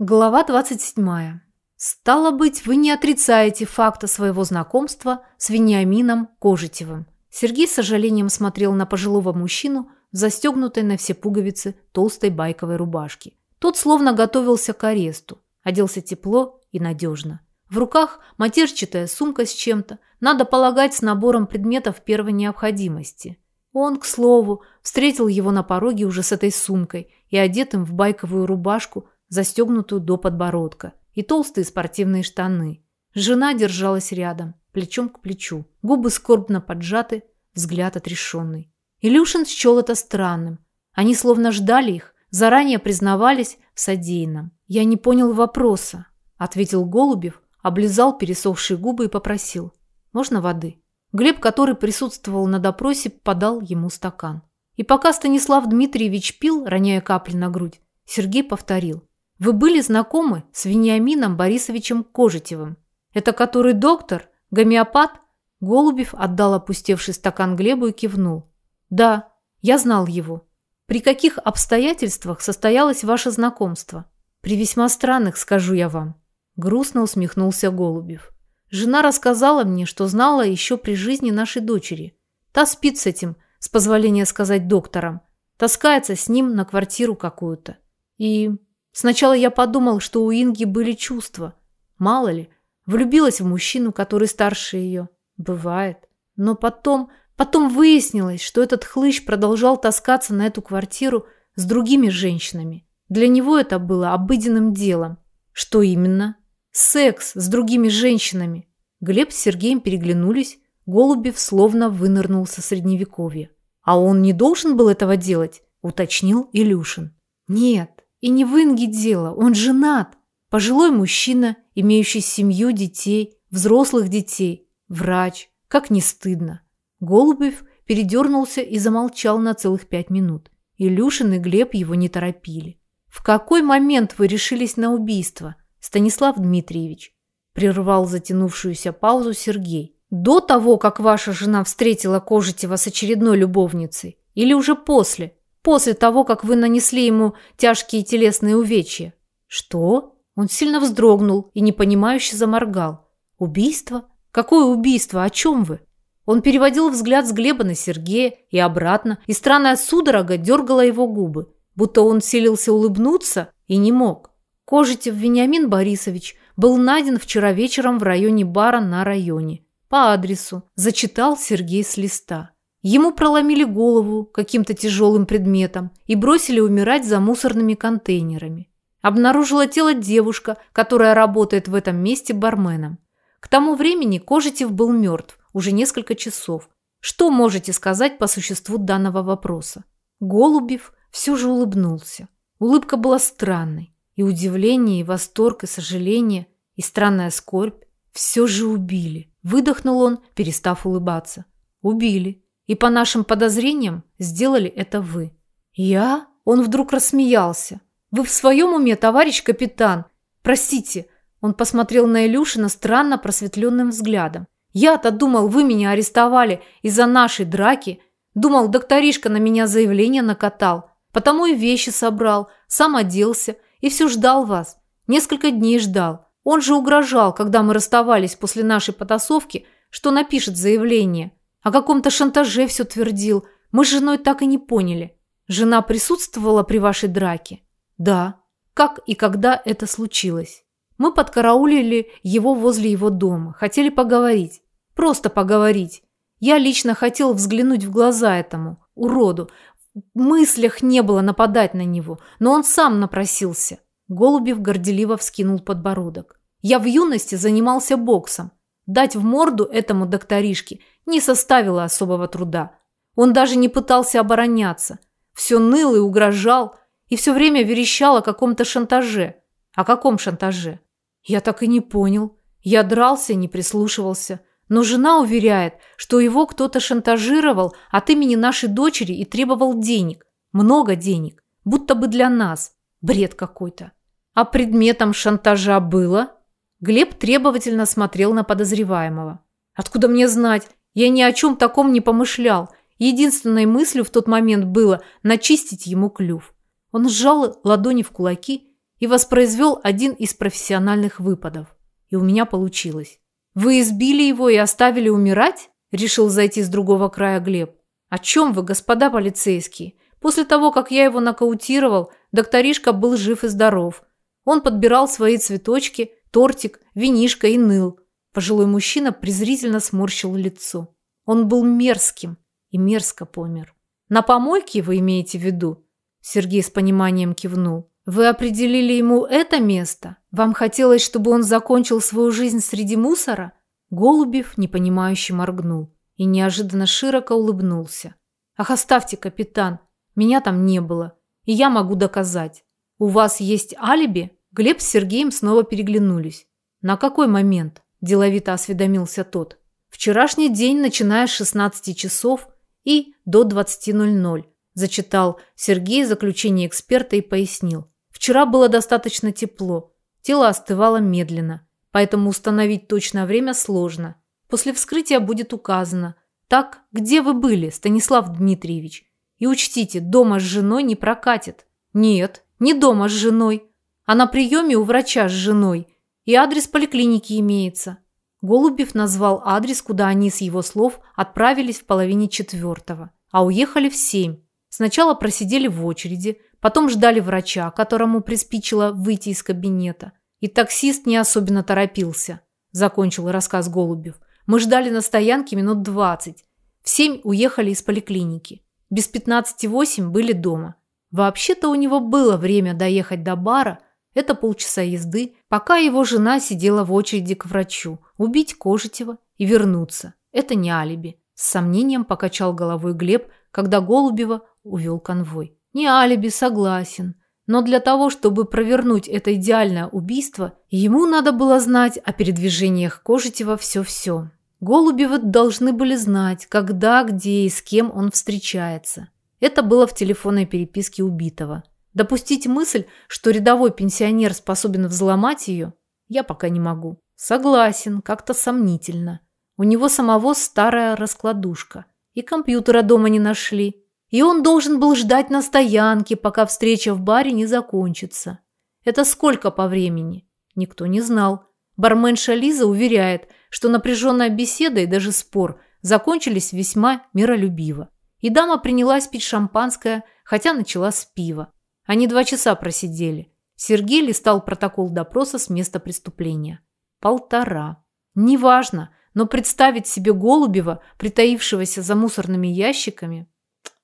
Глава 27. Стало быть, вы не отрицаете факта своего знакомства с Вениамином Кожетевым. Сергей с сожалением смотрел на пожилого мужчину в застегнутой на все пуговицы толстой байковой рубашке. Тот словно готовился к аресту. Оделся тепло и надежно. В руках матерчатая сумка с чем-то, надо полагать, с набором предметов первой необходимости. Он, к слову, встретил его на пороге уже с этой сумкой и одетым в байковую рубашку – застегнутую до подбородка, и толстые спортивные штаны. Жена держалась рядом, плечом к плечу, губы скорбно поджаты, взгляд отрешенный. Илюшин счел это странным. Они словно ждали их, заранее признавались в содеянном. «Я не понял вопроса», – ответил Голубев, облизал пересохшие губы и попросил. «Можно воды?» Глеб, который присутствовал на допросе, подал ему стакан. И пока Станислав Дмитриевич пил, роняя капли на грудь, Сергей повторил. Вы были знакомы с Вениамином Борисовичем Кожетевым? Это который доктор? Гомеопат?» Голубев отдал опустевший стакан Глебу и кивнул. «Да, я знал его. При каких обстоятельствах состоялось ваше знакомство? При весьма странных, скажу я вам». Грустно усмехнулся Голубев. «Жена рассказала мне, что знала еще при жизни нашей дочери. Та спит с этим, с позволения сказать доктором. Таскается с ним на квартиру какую-то. И Сначала я подумал, что у Инги были чувства. Мало ли, влюбилась в мужчину, который старше ее. Бывает. Но потом, потом выяснилось, что этот хлыщ продолжал таскаться на эту квартиру с другими женщинами. Для него это было обыденным делом. Что именно? Секс с другими женщинами. Глеб с Сергеем переглянулись, Голубев словно вынырнул со средневековья. «А он не должен был этого делать?» – уточнил Илюшин. «Нет, и не в Инге дело, он женат. Пожилой мужчина, имеющий семью, детей, взрослых детей. Врач. Как не стыдно. Голубев передернулся и замолчал на целых пять минут. Илюшин и Глеб его не торопили. «В какой момент вы решились на убийство, Станислав Дмитриевич?» Прервал затянувшуюся паузу Сергей. «До того, как ваша жена встретила Кожетева с очередной любовницей? Или уже после?» После того, как вы нанесли ему тяжкие телесные увечья. Что? Он сильно вздрогнул и непонимающе заморгал. Убийство? Какое убийство? О чем вы? Он переводил взгляд с Глеба на Сергея и обратно, и странная судорога дергала его губы, будто он силился улыбнуться и не мог. Кожетев Вениамин Борисович был найден вчера вечером в районе бара на районе. По адресу. Зачитал Сергей с листа. Ему проломили голову каким-то тяжелым предметом и бросили умирать за мусорными контейнерами. Обнаружила тело девушка, которая работает в этом месте барменом. К тому времени Кожетев был мертв уже несколько часов. Что можете сказать по существу данного вопроса? Голубев все же улыбнулся. Улыбка была странной. И удивление, и восторг, и сожаление, и странная скорбь. Все же убили. Выдохнул он, перестав улыбаться. Убили. И по нашим подозрениям сделали это вы. Я? Он вдруг рассмеялся. Вы в своем уме, товарищ капитан? Простите. Он посмотрел на Илюшина странно просветленным взглядом. Я-то думал, вы меня арестовали из-за нашей драки. Думал, докторишка на меня заявление накатал. Потому и вещи собрал, сам оделся и все ждал вас. Несколько дней ждал. Он же угрожал, когда мы расставались после нашей потасовки, что напишет заявление. О каком-то шантаже все твердил. Мы с женой так и не поняли. Жена присутствовала при вашей драке? Да. Как и когда это случилось? Мы подкараулили его возле его дома. Хотели поговорить. Просто поговорить. Я лично хотел взглянуть в глаза этому уроду. В мыслях не было нападать на него, но он сам напросился. Голубев горделиво вскинул подбородок. Я в юности занимался боксом. Дать в морду этому докторишке не составило особого труда. Он даже не пытался обороняться. Все ныл и угрожал, и все время верещал о каком-то шантаже. О каком шантаже? Я так и не понял. Я дрался, не прислушивался. Но жена уверяет, что его кто-то шантажировал от имени нашей дочери и требовал денег. Много денег. Будто бы для нас. Бред какой-то. А предметом шантажа было? Глеб требовательно смотрел на подозреваемого. «Откуда мне знать? Я ни о чем таком не помышлял. Единственной мыслью в тот момент было начистить ему клюв». Он сжал ладони в кулаки и воспроизвел один из профессиональных выпадов. И у меня получилось. «Вы избили его и оставили умирать?» – решил зайти с другого края Глеб. «О чем вы, господа полицейские? После того, как я его нокаутировал, докторишка был жив и здоров. Он подбирал свои цветочки, тортик, винишко и ныл. Пожилой мужчина презрительно сморщил лицо. Он был мерзким и мерзко помер. «На помойке вы имеете в виду?» Сергей с пониманием кивнул. «Вы определили ему это место? Вам хотелось, чтобы он закончил свою жизнь среди мусора?» Голубев, непонимающе моргнул и неожиданно широко улыбнулся. «Ах, оставьте, капитан, меня там не было, и я могу доказать. У вас есть алиби?» Глеб с Сергеем снова переглянулись. «На какой момент?» – деловито осведомился тот. «Вчерашний день, начиная с 16 часов и до 20.00», – зачитал Сергей заключение эксперта и пояснил. «Вчера было достаточно тепло, тело остывало медленно, поэтому установить точное время сложно. После вскрытия будет указано. Так, где вы были, Станислав Дмитриевич? И учтите, дома с женой не прокатит. Нет, не дома с женой, а на приеме у врача с женой. И адрес поликлиники имеется. Голубев назвал адрес, куда они с его слов отправились в половине четвертого, а уехали в семь. Сначала просидели в очереди, потом ждали врача, которому приспичило выйти из кабинета. И таксист не особенно торопился, закончил рассказ Голубев. Мы ждали на стоянке минут двадцать. В семь уехали из поликлиники. Без пятнадцати восемь были дома. Вообще-то у него было время доехать до бара, это полчаса езды, пока его жена сидела в очереди к врачу, убить Кожетева и вернуться. Это не алиби. С сомнением покачал головой Глеб, когда Голубева увел конвой. Не алиби, согласен. Но для того, чтобы провернуть это идеальное убийство, ему надо было знать о передвижениях Кожетева все-все. Голубевы должны были знать, когда, где и с кем он встречается. Это было в телефонной переписке убитого. Допустить мысль, что рядовой пенсионер способен взломать ее, я пока не могу. Согласен, как-то сомнительно. У него самого старая раскладушка. И компьютера дома не нашли. И он должен был ждать на стоянке, пока встреча в баре не закончится. Это сколько по времени? Никто не знал. Барменша Лиза уверяет, что напряженная беседа и даже спор закончились весьма миролюбиво. И дама принялась пить шампанское, хотя начала с пива. Они два часа просидели. Сергей листал протокол допроса с места преступления. Полтора. Неважно, но представить себе Голубева, притаившегося за мусорными ящиками,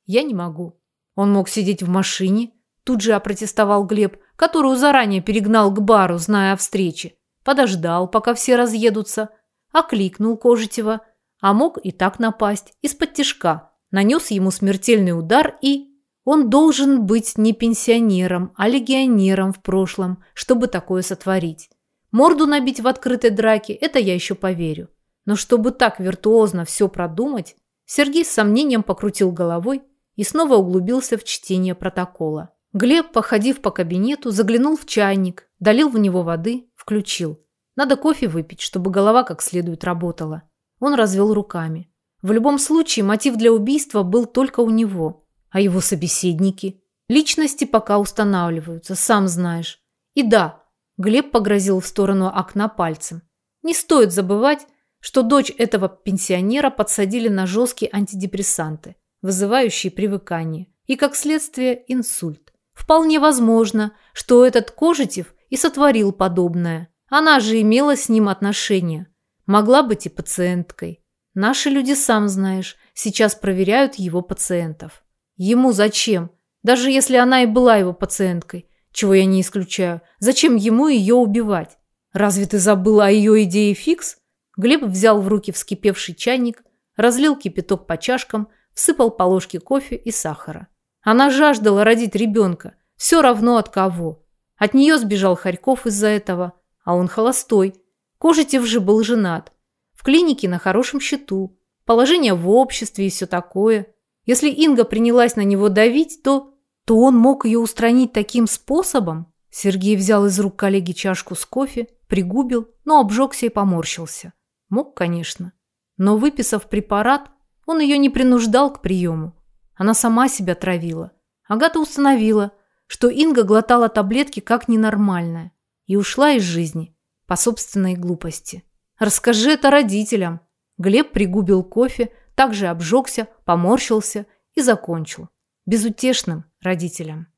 я не могу. Он мог сидеть в машине, тут же опротестовал Глеб, которую заранее перегнал к бару, зная о встрече. Подождал, пока все разъедутся, окликнул Кожетева, а мог и так напасть, из-под тишка, нанес ему смертельный удар и... Он должен быть не пенсионером, а легионером в прошлом, чтобы такое сотворить. Морду набить в открытой драке – это я еще поверю. Но чтобы так виртуозно все продумать, Сергей с сомнением покрутил головой и снова углубился в чтение протокола. Глеб, походив по кабинету, заглянул в чайник, долил в него воды, включил. Надо кофе выпить, чтобы голова как следует работала. Он развел руками. В любом случае, мотив для убийства был только у него. А его собеседники? Личности пока устанавливаются, сам знаешь. И да, Глеб погрозил в сторону окна пальцем. Не стоит забывать, что дочь этого пенсионера подсадили на жесткие антидепрессанты, вызывающие привыкание, и, как следствие, инсульт. Вполне возможно, что этот Кожетев и сотворил подобное. Она же имела с ним отношения. Могла быть и пациенткой. Наши люди, сам знаешь, сейчас проверяют его пациентов. Ему зачем? Даже если она и была его пациенткой, чего я не исключаю, зачем ему ее убивать? Разве ты забыла о ее идее фикс? Глеб взял в руки вскипевший чайник, разлил кипяток по чашкам, всыпал по ложке кофе и сахара. Она жаждала родить ребенка, все равно от кого. От нее сбежал Харьков из-за этого, а он холостой. Кожетев же был женат. В клинике на хорошем счету, положение в обществе и все такое. Если Инга принялась на него давить, то... то он мог ее устранить таким способом. Сергей взял из рук коллеги чашку с кофе, пригубил, но обжегся и поморщился. Мог, конечно. Но выписав препарат, он ее не принуждал к приему. Она сама себя травила. Агата установила, что Инга глотала таблетки как ненормальная и ушла из жизни по собственной глупости. Расскажи это родителям. Глеб пригубил кофе, также обжегся, поморщился и закончил. Безутешным родителям.